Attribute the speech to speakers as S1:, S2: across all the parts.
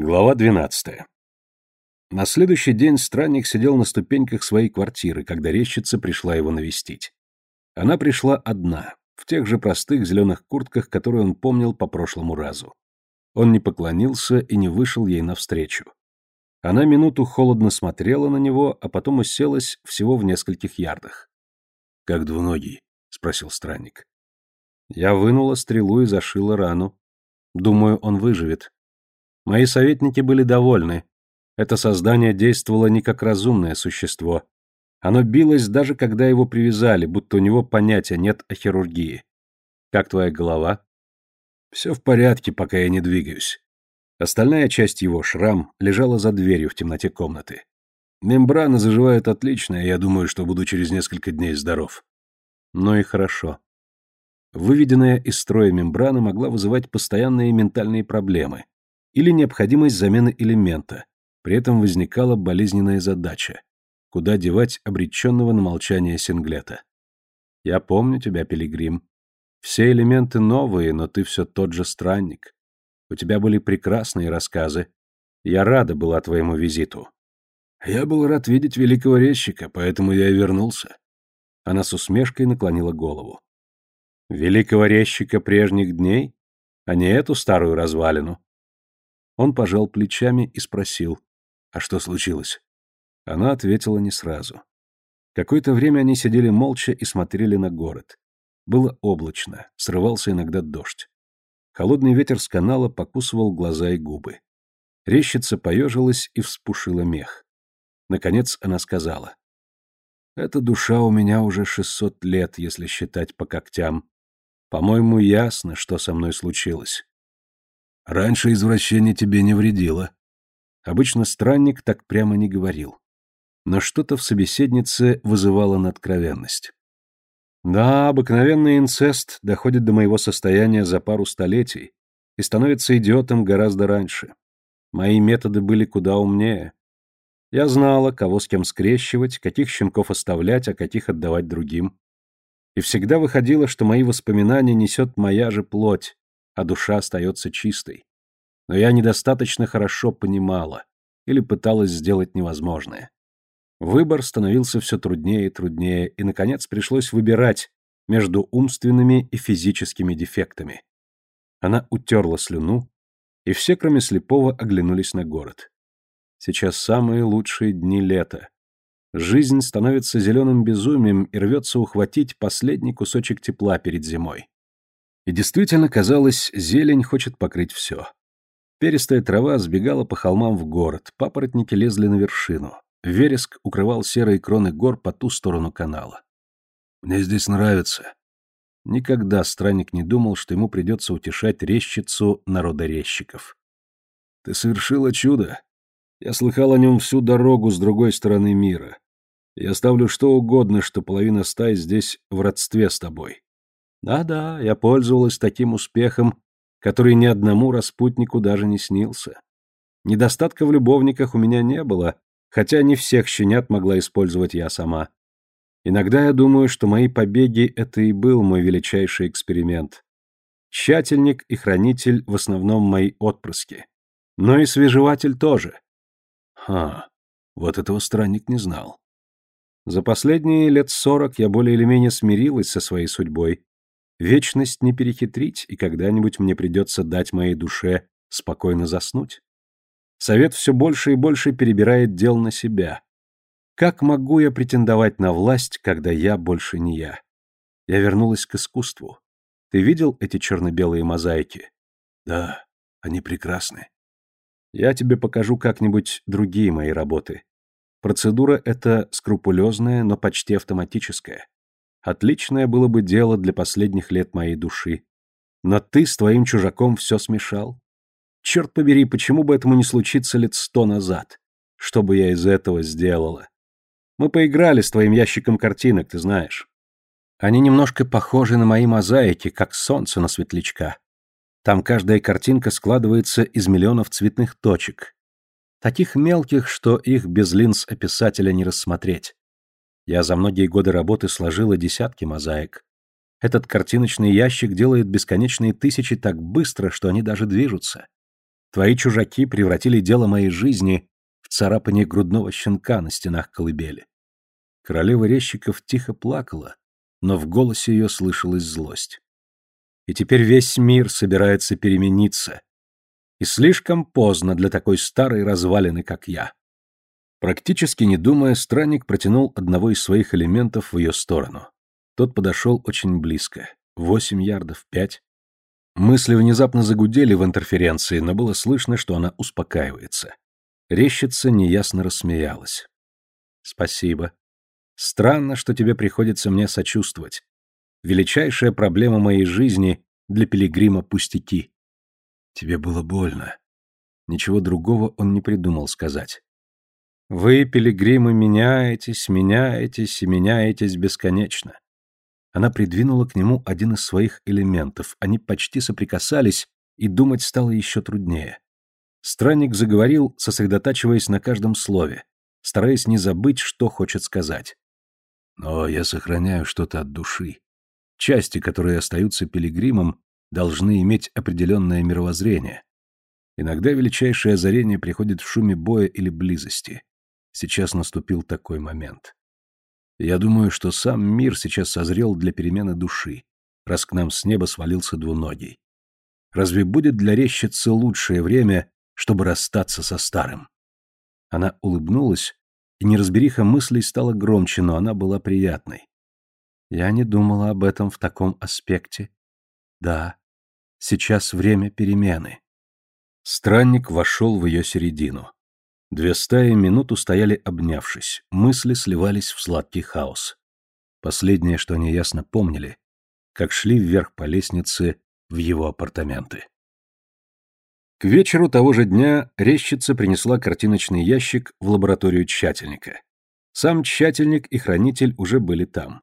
S1: Глава 12. На следующий день странник сидел на ступеньках своей квартиры, когда резчица пришла его навестить. Она пришла одна, в тех же простых зеленых куртках, которые он помнил по прошлому разу. Он не поклонился и не вышел ей навстречу. Она минуту холодно смотрела на него, а потом уселась всего в нескольких ярдах. «Как двуногий?» — спросил странник. Я вынула стрелу и зашила рану. Думаю, он выживет. Мои советники были довольны. Это создание действовало не как разумное существо. Оно билось даже когда его привязали, будто у него понятия нет о хирургии. Как твоя голова? Все в порядке, пока я не двигаюсь. Остальная часть его, шрам, лежала за дверью в темноте комнаты. Мембраны заживают отлично, и я думаю, что буду через несколько дней здоров. Ну и хорошо. Выведенная из строя мембрана могла вызывать постоянные ментальные проблемы, или необходимость замены элемента, при этом возникала болезненная задача – куда девать обреченного на молчание синглета. Я помню тебя, Пилигрим. Все элементы новые, но ты все тот же странник. У тебя были прекрасные рассказы. Я рада была твоему визиту. Я был рад видеть великого резчика, поэтому я и вернулся. Она с усмешкой наклонила голову. Великого резчика прежних дней, а не эту старую развалину. Он пожал плечами и спросил, «А что случилось?» Она ответила не сразу. Какое-то время они сидели молча и смотрели на город. Было облачно, срывался иногда дождь. Холодный ветер с канала покусывал глаза и губы. Рещица поежилась и вспушила мех. Наконец она сказала, «Эта душа у меня уже шестьсот лет, если считать по когтям. По-моему, ясно, что со мной случилось. Раньше извращение тебе не вредило. Обычно странник так прямо не говорил. Но что-то в собеседнице вызывало надкровенность. Да, обыкновенный инцест доходит до моего состояния за пару столетий и становится идиотом гораздо раньше. Мои методы были куда умнее. Я знала, кого с кем скрещивать, каких щенков оставлять, а каких отдавать другим. И всегда выходило, что мои воспоминания несет моя же плоть, а душа остается чистой. Но я недостаточно хорошо понимала или пыталась сделать невозможное. Выбор становился все труднее и труднее, и, наконец, пришлось выбирать между умственными и физическими дефектами. Она утерла слюну, и все, кроме слепого, оглянулись на город. Сейчас самые лучшие дни лета. Жизнь становится зеленым безумием и рвется ухватить последний кусочек тепла перед зимой. И действительно, казалось, зелень хочет покрыть все. Перистая трава сбегала по холмам в город, папоротники лезли на вершину. Вереск укрывал серые кроны гор по ту сторону канала. «Мне здесь нравится». Никогда странник не думал, что ему придется утешать резчицу народа резчиков. «Ты совершила чудо. Я слыхал о нем всю дорогу с другой стороны мира. Я ставлю что угодно, что половина стаи здесь в родстве с тобой. Да-да, я пользовалась таким успехом, который ни одному распутнику даже не снился. Недостатка в любовниках у меня не было, хотя не всех щенят могла использовать я сама. Иногда я думаю, что мои побеги — это и был мой величайший эксперимент. Тщательник и хранитель в основном мои отпрыски. Но и свежеватель тоже. Ха, вот этого странник не знал. За последние лет сорок я более или менее смирилась со своей судьбой Вечность не перехитрить, и когда-нибудь мне придется дать моей душе спокойно заснуть. Совет все больше и больше перебирает дел на себя. Как могу я претендовать на власть, когда я больше не я? Я вернулась к искусству. Ты видел эти черно-белые мозаики? Да, они прекрасны. Я тебе покажу как-нибудь другие мои работы. Процедура эта скрупулезная, но почти автоматическая. Отличное было бы дело для последних лет моей души. Но ты с твоим чужаком все смешал. Черт побери, почему бы этому не случиться лет сто назад? Что бы я из этого сделала? Мы поиграли с твоим ящиком картинок, ты знаешь. Они немножко похожи на мои мозаики, как солнце на светлячка. Там каждая картинка складывается из миллионов цветных точек. Таких мелких, что их без линз описателя не рассмотреть. Я за многие годы работы сложила десятки мозаик. Этот картиночный ящик делает бесконечные тысячи так быстро, что они даже движутся. Твои чужаки превратили дело моей жизни в царапание грудного щенка на стенах колыбели. Королева резчиков тихо плакала, но в голосе ее слышалась злость. И теперь весь мир собирается перемениться. И слишком поздно для такой старой развалины, как я. Практически не думая, странник протянул одного из своих элементов в ее сторону. Тот подошел очень близко. Восемь ярдов, пять. Мысли внезапно загудели в интерференции, но было слышно, что она успокаивается. Рещица неясно рассмеялась. «Спасибо. Странно, что тебе приходится мне сочувствовать. Величайшая проблема моей жизни для пилигрима пустяки. Тебе было больно. Ничего другого он не придумал сказать. Вы, пилигримы, меняетесь, меняетесь и меняетесь бесконечно. Она придвинула к нему один из своих элементов. Они почти соприкасались, и думать стало еще труднее. Странник заговорил, сосредотачиваясь на каждом слове, стараясь не забыть, что хочет сказать. Но я сохраняю что-то от души. Части, которые остаются пилигримом, должны иметь определенное мировоззрение. Иногда величайшее озарение приходит в шуме боя или близости. Сейчас наступил такой момент. Я думаю, что сам мир сейчас созрел для перемены души, раз к нам с неба свалился двуногий. Разве будет для рещицы лучшее время, чтобы расстаться со старым? Она улыбнулась, и неразбериха мыслей стала громче, но она была приятной. Я не думала об этом в таком аспекте. Да, сейчас время перемены. Странник вошел в ее середину. Две стаи минуту стояли обнявшись, мысли сливались в сладкий хаос. Последнее, что они ясно помнили, как шли вверх по лестнице в его апартаменты. К вечеру того же дня резчица принесла картиночный ящик в лабораторию тщательника. Сам тщательник и хранитель уже были там.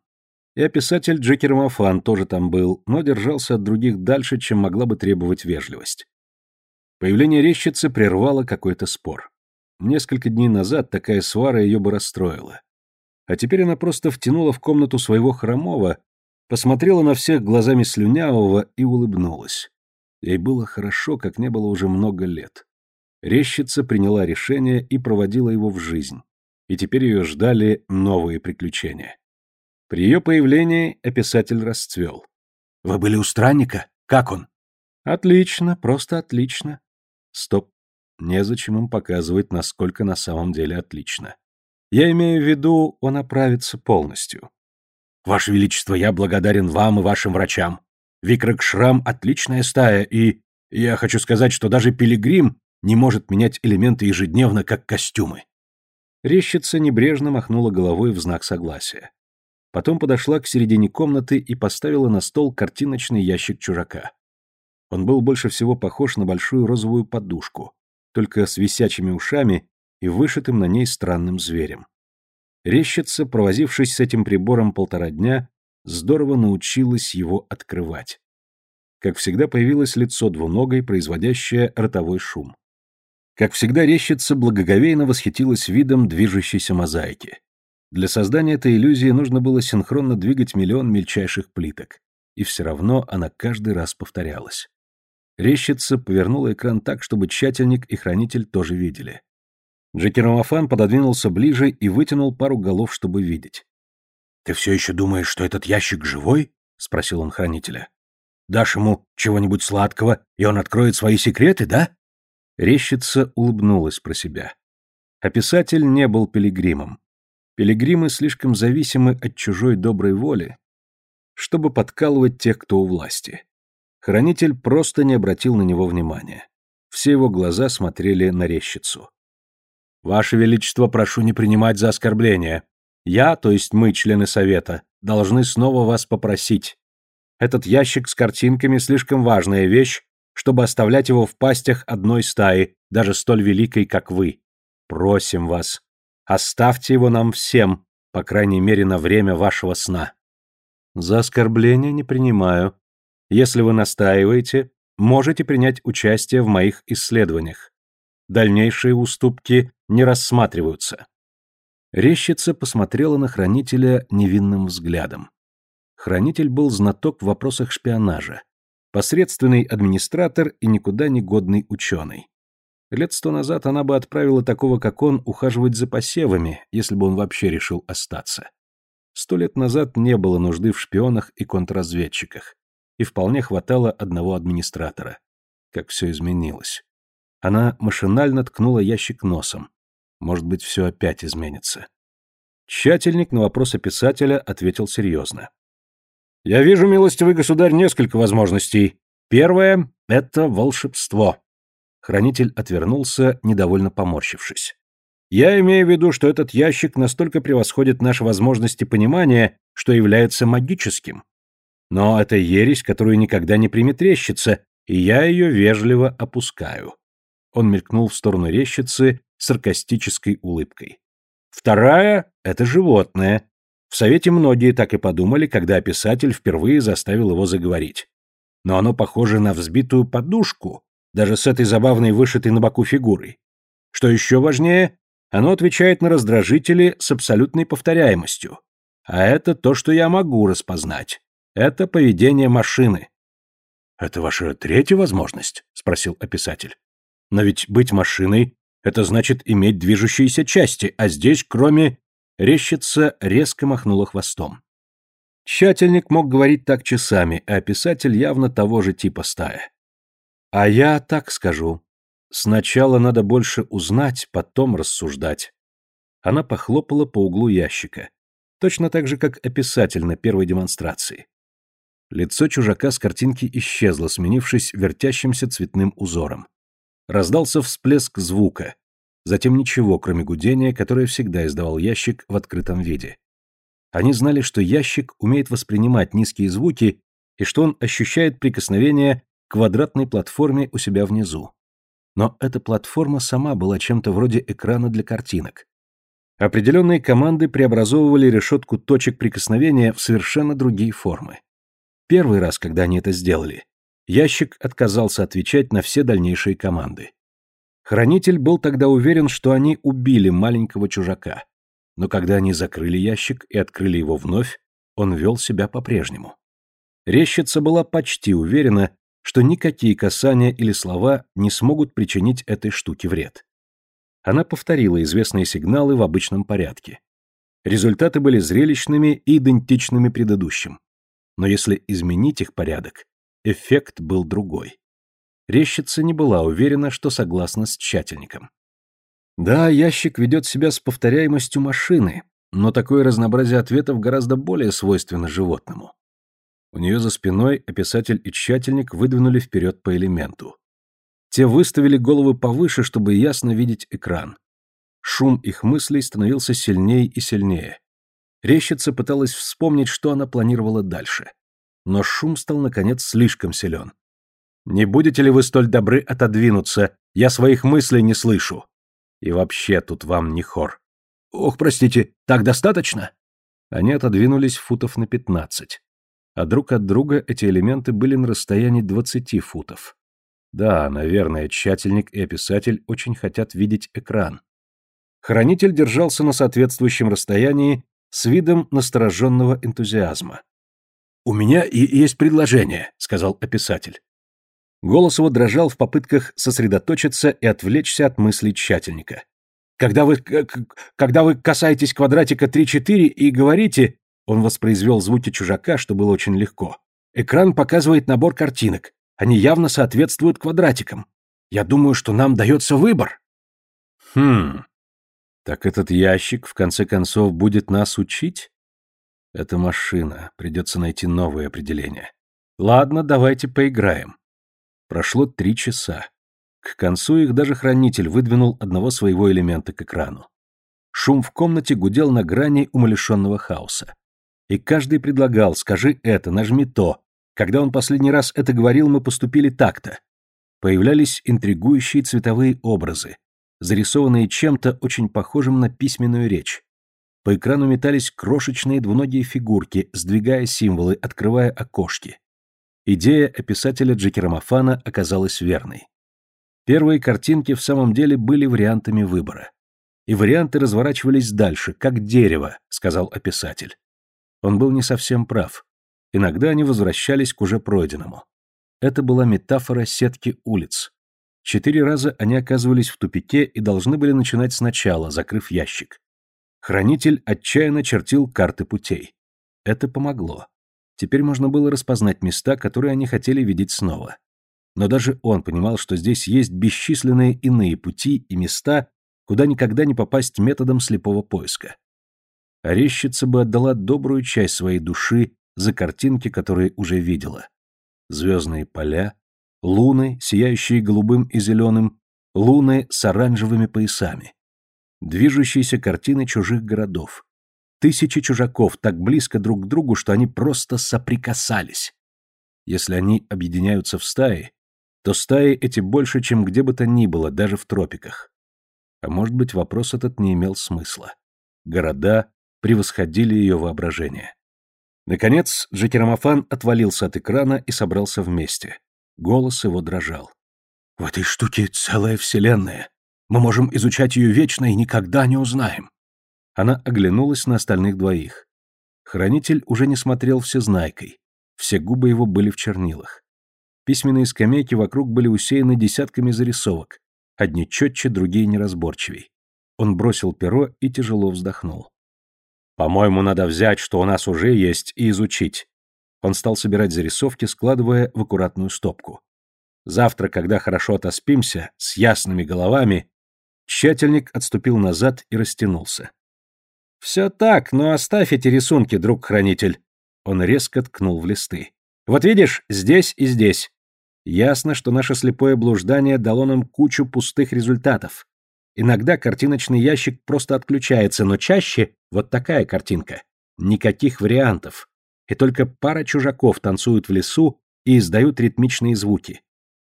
S1: И описатель Джекер Мафан тоже там был, но держался от других дальше, чем могла бы требовать вежливость. Появление резчицы прервало какой-то спор. Несколько дней назад такая свара ее бы расстроила. А теперь она просто втянула в комнату своего хромого, посмотрела на всех глазами слюнявого и улыбнулась. Ей было хорошо, как не было уже много лет. Резчица приняла решение и проводила его в жизнь. И теперь ее ждали новые приключения. При ее появлении описатель расцвел. «Вы были у странника? Как он?» «Отлично, просто отлично». «Стоп. Незачем им показывать, насколько на самом деле отлично. Я имею в виду, он оправится полностью». «Ваше Величество, я благодарен вам и вашим врачам. Викрокшрам — отличная стая, и я хочу сказать, что даже пилигрим не может менять элементы ежедневно, как костюмы. Рещица небрежно махнула головой в знак согласия. Потом подошла к середине комнаты и поставила на стол картиночный ящик чужака. Он был больше всего похож на большую розовую подушку, только с висячими ушами и вышитым на ней странным зверем. Рещица, провозившись с этим прибором полтора дня, здорово научилась его открывать. Как всегда появилось лицо двуногой, производящее ротовой шум. Как всегда рещица благоговейно восхитилась видом движущейся мозаики. Для создания этой иллюзии нужно было синхронно двигать миллион мельчайших плиток. И все равно она каждый раз повторялась. Рещица повернула экран так, чтобы тщательник и хранитель тоже видели. Джекеромофан пододвинулся ближе и вытянул пару голов, чтобы видеть. «Ты все еще думаешь, что этот ящик живой?» — спросил он хранителя. «Дашь ему чего-нибудь сладкого, и он откроет свои секреты, да?» Рещица улыбнулась про себя. А писатель не был пилигримом. Пилигримы слишком зависимы от чужой доброй воли, чтобы подкалывать тех, кто у власти. Хранитель просто не обратил на него внимания. Все его глаза смотрели на рещицу. «Ваше Величество, прошу не принимать за оскорбление. Я, то есть мы, члены совета, должны снова вас попросить. Этот ящик с картинками слишком важная вещь, чтобы оставлять его в пастях одной стаи, даже столь великой, как вы. Просим вас, оставьте его нам всем, по крайней мере, на время вашего сна. За оскорбление не принимаю. Если вы настаиваете, можете принять участие в моих исследованиях. Дальнейшие уступки не рассматриваются. Рещица посмотрела на хранителя невинным взглядом. Хранитель был знаток в вопросах шпионажа, посредственный администратор и никуда не годный ученый. Лет сто назад она бы отправила такого, как он, ухаживать за посевами, если бы он вообще решил остаться. Сто лет назад не было нужды в шпионах и контрразведчиках, и вполне хватало одного администратора. Как все изменилось. Она машинально ткнула ящик носом. Может быть, все опять изменится. Тщательник на вопросы писателя ответил серьезно. «Я вижу, милостивый государь, несколько возможностей. Первое — это волшебство». Хранитель отвернулся, недовольно поморщившись. «Я имею в виду, что этот ящик настолько превосходит наши возможности понимания, что является магическим. Но это ересь, которую никогда не примет рещица, и я ее вежливо опускаю». Он мелькнул в сторону рещицы саркастической улыбкой. Вторая — это животное. В Совете многие так и подумали, когда писатель впервые заставил его заговорить. Но оно похоже на взбитую подушку, даже с этой забавной вышитой на боку фигурой. Что еще важнее, оно отвечает на раздражители с абсолютной повторяемостью. А это то, что я могу распознать. Это поведение машины. «Это ваша третья возможность?» — спросил описатель. «Но ведь быть машиной это значит иметь движущиеся части, а здесь, кроме... Рещица резко махнула хвостом. Тщательник мог говорить так часами, а писатель явно того же типа стая. А я так скажу. Сначала надо больше узнать, потом рассуждать. Она похлопала по углу ящика. Точно так же, как описатель на первой демонстрации. Лицо чужака с картинки исчезло, сменившись вертящимся цветным узором. Раздался всплеск звука. Затем ничего, кроме гудения, которое всегда издавал ящик в открытом виде. Они знали, что ящик умеет воспринимать низкие звуки и что он ощущает прикосновение к квадратной платформе у себя внизу. Но эта платформа сама была чем-то вроде экрана для картинок. Определенные команды преобразовывали решетку точек прикосновения в совершенно другие формы. Первый раз, когда они это сделали, Ящик отказался отвечать на все дальнейшие команды. Хранитель был тогда уверен, что они убили маленького чужака. Но когда они закрыли ящик и открыли его вновь, он вел себя по-прежнему. Рещица была почти уверена, что никакие касания или слова не смогут причинить этой штуке вред. Она повторила известные сигналы в обычном порядке. Результаты были зрелищными и идентичными предыдущим. Но если изменить их порядок, Эффект был другой. Рещица не была уверена, что согласна с тщательником. Да, ящик ведет себя с повторяемостью машины, но такое разнообразие ответов гораздо более свойственно животному. У нее за спиной описатель и тщательник выдвинули вперед по элементу. Те выставили головы повыше, чтобы ясно видеть экран. Шум их мыслей становился сильнее и сильнее. Рещица пыталась вспомнить, что она планировала дальше но шум стал, наконец, слишком силен. «Не будете ли вы столь добры отодвинуться? Я своих мыслей не слышу. И вообще тут вам не хор». «Ох, простите, так достаточно?» Они отодвинулись футов на пятнадцать. А друг от друга эти элементы были на расстоянии двадцати футов. Да, наверное, тщательник и описатель очень хотят видеть экран. Хранитель держался на соответствующем расстоянии с видом настороженного энтузиазма. «У меня и есть предложение», — сказал описатель. Голос его дрожал в попытках сосредоточиться и отвлечься от мыслей тщательника. «Когда вы, когда вы касаетесь квадратика 3-4 и говорите...» Он воспроизвел звуки чужака, что было очень легко. «Экран показывает набор картинок. Они явно соответствуют квадратикам. Я думаю, что нам дается выбор». «Хм... Так этот ящик, в конце концов, будет нас учить?» Это машина. Придется найти новое определение. Ладно, давайте поиграем. Прошло три часа. К концу их даже хранитель выдвинул одного своего элемента к экрану. Шум в комнате гудел на грани умалишенного хаоса. И каждый предлагал «скажи это, нажми то». Когда он последний раз это говорил, мы поступили так-то. Появлялись интригующие цветовые образы, зарисованные чем-то очень похожим на письменную речь. По экрану метались крошечные двуногие фигурки, сдвигая символы, открывая окошки. Идея описателя Джекерамофана оказалась верной. Первые картинки в самом деле были вариантами выбора. И варианты разворачивались дальше, как дерево, сказал описатель. Он был не совсем прав. Иногда они возвращались к уже пройденному. Это была метафора сетки улиц. Четыре раза они оказывались в тупике и должны были начинать сначала, закрыв ящик. Хранитель отчаянно чертил карты путей. Это помогло. Теперь можно было распознать места, которые они хотели видеть снова. Но даже он понимал, что здесь есть бесчисленные иные пути и места, куда никогда не попасть методом слепого поиска. Орещица бы отдала добрую часть своей души за картинки, которые уже видела. Звездные поля, луны, сияющие голубым и зеленым, луны с оранжевыми поясами. Движущиеся картины чужих городов. Тысячи чужаков так близко друг к другу, что они просто соприкасались. Если они объединяются в стаи, то стаи эти больше, чем где бы то ни было, даже в тропиках. А может быть, вопрос этот не имел смысла. Города превосходили ее воображение. Наконец, Джекерамофан отвалился от экрана и собрался вместе. Голос его дрожал. «В этой штуке целая вселенная. Мы можем изучать ее вечно и никогда не узнаем». Она оглянулась на остальных двоих. Хранитель уже не смотрел всезнайкой. Все губы его были в чернилах. Письменные скамейки вокруг были усеяны десятками зарисовок. Одни четче, другие неразборчивей. Он бросил перо и тяжело вздохнул. «По-моему, надо взять, что у нас уже есть, и изучить. Он стал собирать зарисовки, складывая в аккуратную стопку. Завтра, когда хорошо отоспимся, с ясными головами, тщательник отступил назад и растянулся. «Все так, но оставь эти рисунки, друг-хранитель». Он резко ткнул в листы. «Вот видишь, здесь и здесь. Ясно, что наше слепое блуждание дало нам кучу пустых результатов. Иногда картиночный ящик просто отключается, но чаще вот такая картинка. Никаких вариантов и только пара чужаков танцуют в лесу и издают ритмичные звуки.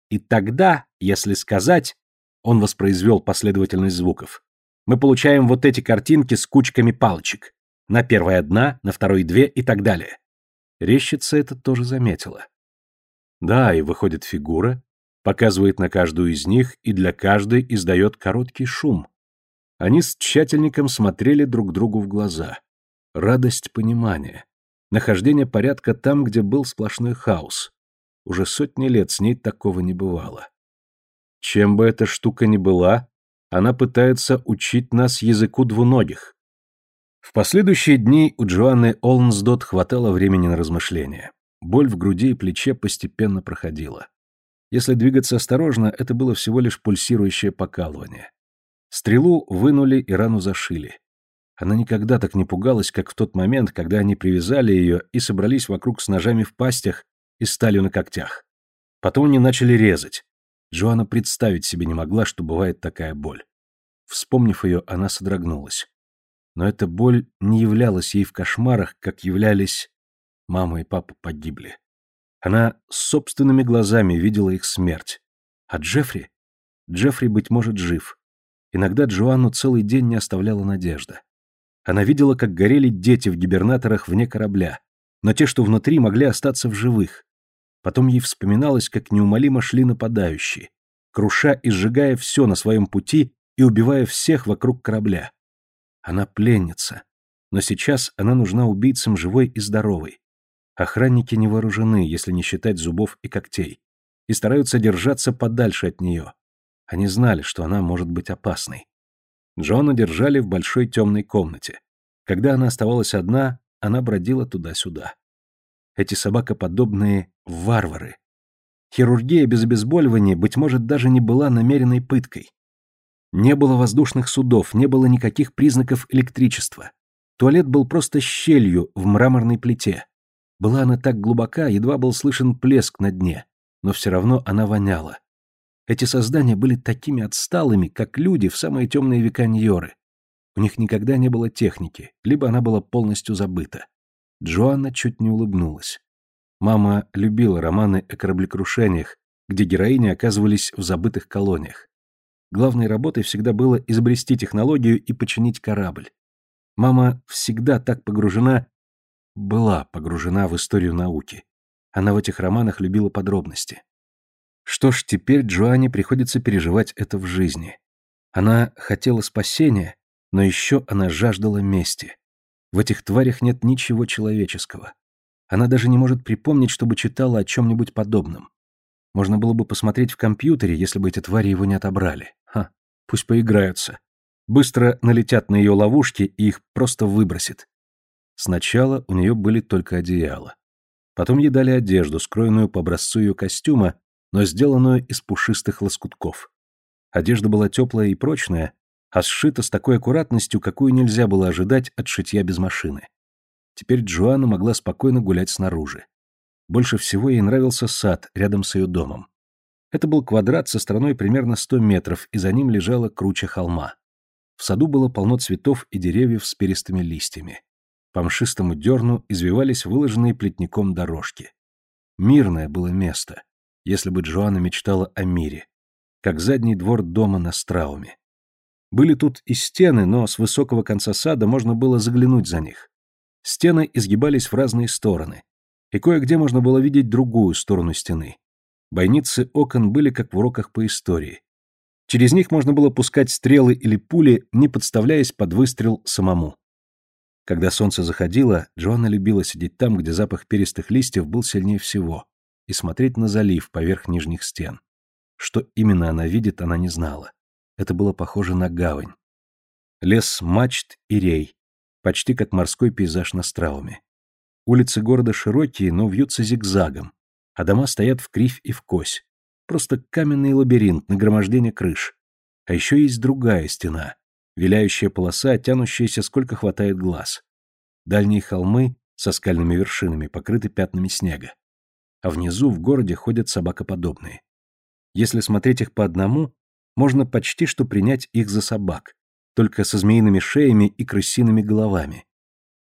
S1: И тогда, если сказать, он воспроизвел последовательность звуков, мы получаем вот эти картинки с кучками палочек. На первой одна, на второй две и так далее. Рещица это тоже заметила. Да, и выходит фигура, показывает на каждую из них и для каждой издает короткий шум. Они с тщательником смотрели друг другу в глаза. Радость понимания нахождение порядка там, где был сплошной хаос. Уже сотни лет с ней такого не бывало. Чем бы эта штука ни была, она пытается учить нас языку двуногих. В последующие дни у Джоанны Олнсдот хватало времени на размышления. Боль в груди и плече постепенно проходила. Если двигаться осторожно, это было всего лишь пульсирующее покалывание. Стрелу вынули и рану зашили. Она никогда так не пугалась, как в тот момент, когда они привязали ее и собрались вокруг с ножами в пастях и сталью на когтях. Потом они начали резать. Джоанна представить себе не могла, что бывает такая боль. Вспомнив ее, она содрогнулась. Но эта боль не являлась ей в кошмарах, как являлись... Мама и папа погибли. Она собственными глазами видела их смерть. А Джеффри? Джеффри, быть может, жив. Иногда Джоанну целый день не оставляла надежда. Она видела, как горели дети в гибернаторах вне корабля, но те, что внутри, могли остаться в живых. Потом ей вспоминалось, как неумолимо шли нападающие, круша и сжигая все на своем пути и убивая всех вокруг корабля. Она пленница, но сейчас она нужна убийцам живой и здоровой. Охранники не вооружены, если не считать зубов и когтей, и стараются держаться подальше от нее. Они знали, что она может быть опасной. Джона держали в большой темной комнате. Когда она оставалась одна, она бродила туда-сюда. Эти собакоподобные варвары. Хирургия без обезболивания, быть может, даже не была намеренной пыткой. Не было воздушных судов, не было никаких признаков электричества. Туалет был просто щелью в мраморной плите. Была она так глубока, едва был слышен плеск на дне, но все равно она воняла. Эти создания были такими отсталыми, как люди в самые темные века Ньоры. У них никогда не было техники, либо она была полностью забыта. Джоанна чуть не улыбнулась. Мама любила романы о кораблекрушениях, где героини оказывались в забытых колониях. Главной работой всегда было изобрести технологию и починить корабль. Мама всегда так погружена, была погружена в историю науки. Она в этих романах любила подробности. Что ж, теперь Джоанне приходится переживать это в жизни. Она хотела спасения, но еще она жаждала мести. В этих тварях нет ничего человеческого. Она даже не может припомнить, чтобы читала о чем-нибудь подобном. Можно было бы посмотреть в компьютере, если бы эти твари его не отобрали. Ха, пусть поиграются. Быстро налетят на ее ловушки и их просто выбросит. Сначала у нее были только одеяла. Потом ей дали одежду, скроенную по образцу ее костюма, но сделанную из пушистых лоскутков. Одежда была теплая и прочная, а сшита с такой аккуратностью, какую нельзя было ожидать от шитья без машины. Теперь Джоанна могла спокойно гулять снаружи. Больше всего ей нравился сад рядом с ее домом. Это был квадрат со стороной примерно 100 метров, и за ним лежала круче холма. В саду было полно цветов и деревьев с перистыми листьями. По мшистому дерну извивались выложенные плетником дорожки. Мирное было место, если бы Джоанна мечтала о мире, как задний двор дома на Страуме. Были тут и стены, но с высокого конца сада можно было заглянуть за них. Стены изгибались в разные стороны, и кое-где можно было видеть другую сторону стены. Бойницы окон были как в уроках по истории. Через них можно было пускать стрелы или пули, не подставляясь под выстрел самому. Когда солнце заходило, Джоанна любила сидеть там, где запах перистых листьев был сильнее всего, и смотреть на залив поверх нижних стен. Что именно она видит, она не знала. Это было похоже на гавань. Лес мачт и рей, почти как морской пейзаж на Страуме. Улицы города широкие, но вьются зигзагом, а дома стоят в кривь и в кось. Просто каменный лабиринт, нагромождение крыш. А еще есть другая стена, виляющая полоса, тянущаяся сколько хватает глаз. Дальние холмы со скальными вершинами покрыты пятнами снега. А внизу в городе ходят собакоподобные. Если смотреть их по одному, можно почти что принять их за собак, только со змеиными шеями и крысиными головами.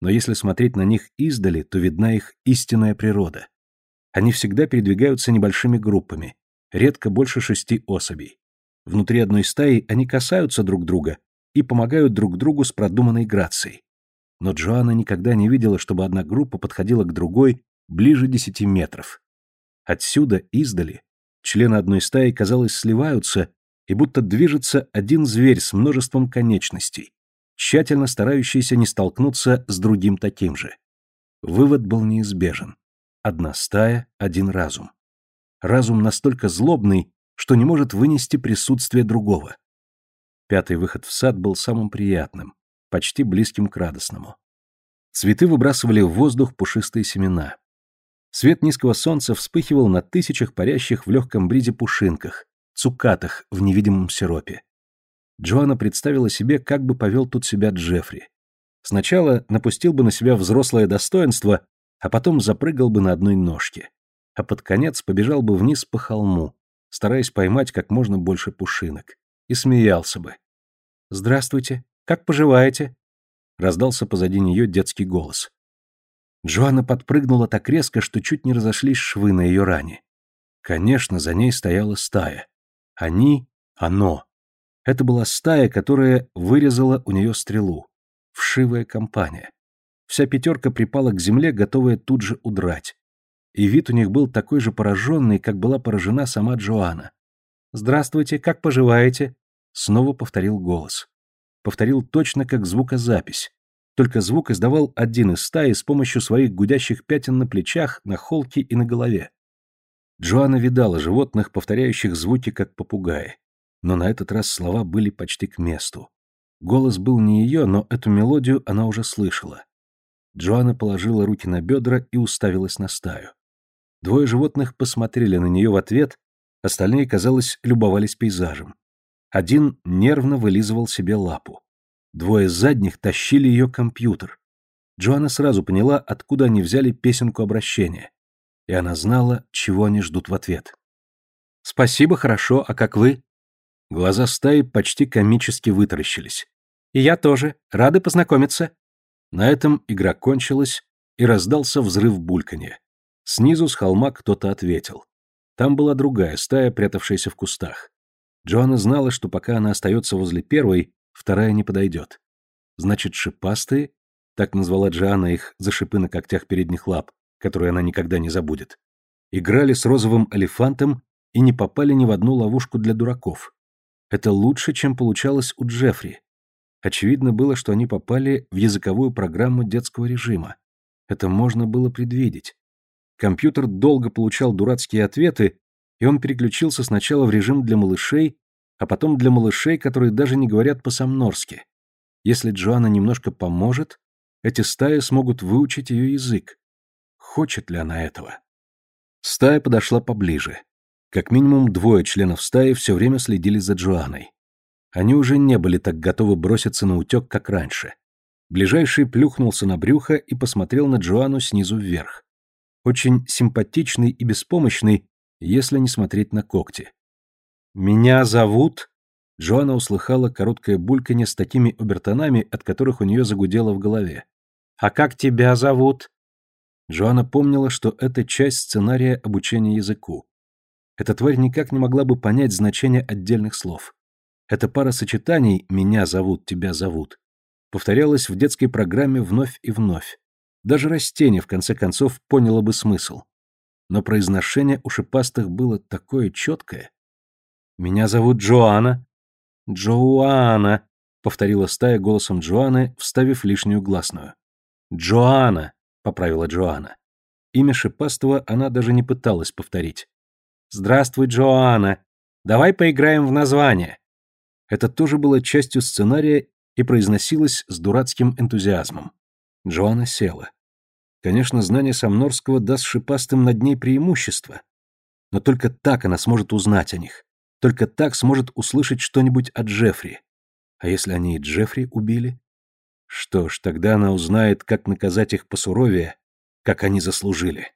S1: Но если смотреть на них издали, то видна их истинная природа. Они всегда передвигаются небольшими группами, редко больше шести особей. Внутри одной стаи они касаются друг друга и помогают друг другу с продуманной грацией. Но Джоанна никогда не видела, чтобы одна группа подходила к другой ближе десяти метров. Отсюда, издали, члены одной стаи, казалось, сливаются и будто движется один зверь с множеством конечностей, тщательно старающийся не столкнуться с другим таким же. Вывод был неизбежен. Одна стая, один разум. Разум настолько злобный, что не может вынести присутствие другого. Пятый выход в сад был самым приятным, почти близким к радостному. Цветы выбрасывали в воздух пушистые семена. Свет низкого солнца вспыхивал на тысячах парящих в легком бризе пушинках, цукатах в невидимом сиропе. Джоанна представила себе, как бы повел тут себя Джеффри. Сначала напустил бы на себя взрослое достоинство, а потом запрыгал бы на одной ножке. А под конец побежал бы вниз по холму, стараясь поймать как можно больше пушинок. И смеялся бы. «Здравствуйте. Как поживаете?» Раздался позади нее детский голос. Джоанна подпрыгнула так резко, что чуть не разошлись швы на ее ране. Конечно, за ней стояла стая. Они, оно. Это была стая, которая вырезала у нее стрелу. Вшивая компания. Вся пятерка припала к земле, готовая тут же удрать. И вид у них был такой же пораженный, как была поражена сама Джоанна. «Здравствуйте, как поживаете?» Снова повторил голос. Повторил точно как звукозапись. Только звук издавал один из стаи с помощью своих гудящих пятен на плечах, на холке и на голове. Джоанна видала животных, повторяющих звуки, как попугаи. Но на этот раз слова были почти к месту. Голос был не ее, но эту мелодию она уже слышала. Джоанна положила руки на бедра и уставилась на стаю. Двое животных посмотрели на нее в ответ, остальные, казалось, любовались пейзажем. Один нервно вылизывал себе лапу. Двое задних тащили ее компьютер. Джоанна сразу поняла, откуда они взяли песенку обращения и она знала, чего они ждут в ответ. «Спасибо, хорошо, а как вы?» Глаза стаи почти комически вытаращились. «И я тоже. Рады познакомиться». На этом игра кончилась, и раздался взрыв бульканья. Снизу с холма кто-то ответил. Там была другая стая, прятавшаяся в кустах. Джоанна знала, что пока она остается возле первой, вторая не подойдет. Значит, шипастые, так назвала Джоанна их за шипы на когтях передних лап, которую она никогда не забудет, играли с розовым элефантом и не попали ни в одну ловушку для дураков. Это лучше, чем получалось у Джеффри. Очевидно было, что они попали в языковую программу детского режима. Это можно было предвидеть. Компьютер долго получал дурацкие ответы, и он переключился сначала в режим для малышей, а потом для малышей, которые даже не говорят по-самнорски. Если Джоанна немножко поможет, эти стаи смогут выучить ее язык. Хочет ли она этого? Стая подошла поближе. Как минимум двое членов стаи все время следили за Джоанной. Они уже не были так готовы броситься на утек, как раньше. Ближайший плюхнулся на брюхо и посмотрел на Джоанну снизу вверх. Очень симпатичный и беспомощный, если не смотреть на когти. «Меня зовут...» Джоанна услыхала короткое бульканье с такими обертонами, от которых у нее загудело в голове. «А как тебя зовут?» Джоанна помнила, что это часть сценария обучения языку. Эта тварь никак не могла бы понять значение отдельных слов. Эта пара сочетаний «меня зовут, тебя зовут» повторялась в детской программе вновь и вновь. Даже растение, в конце концов, поняло бы смысл. Но произношение у шипастых было такое четкое. «Меня зовут Джоанна». «Джоанна», — повторила стая голосом Джоанны, вставив лишнюю гласную. «Джоанна», — поправила Джоанна. Имя шипастого она даже не пыталась повторить. «Здравствуй, Джоанна. Давай поиграем в название». Это тоже было частью сценария и произносилось с дурацким энтузиазмом. Джоанна села. Конечно, знание Самнорского даст шипастым над ней преимущество. Но только так она сможет узнать о них. Только так сможет услышать что-нибудь от Джеффри. А если они и Джеффри убили? Что ж, тогда она узнает, как наказать их посуровее, как они заслужили.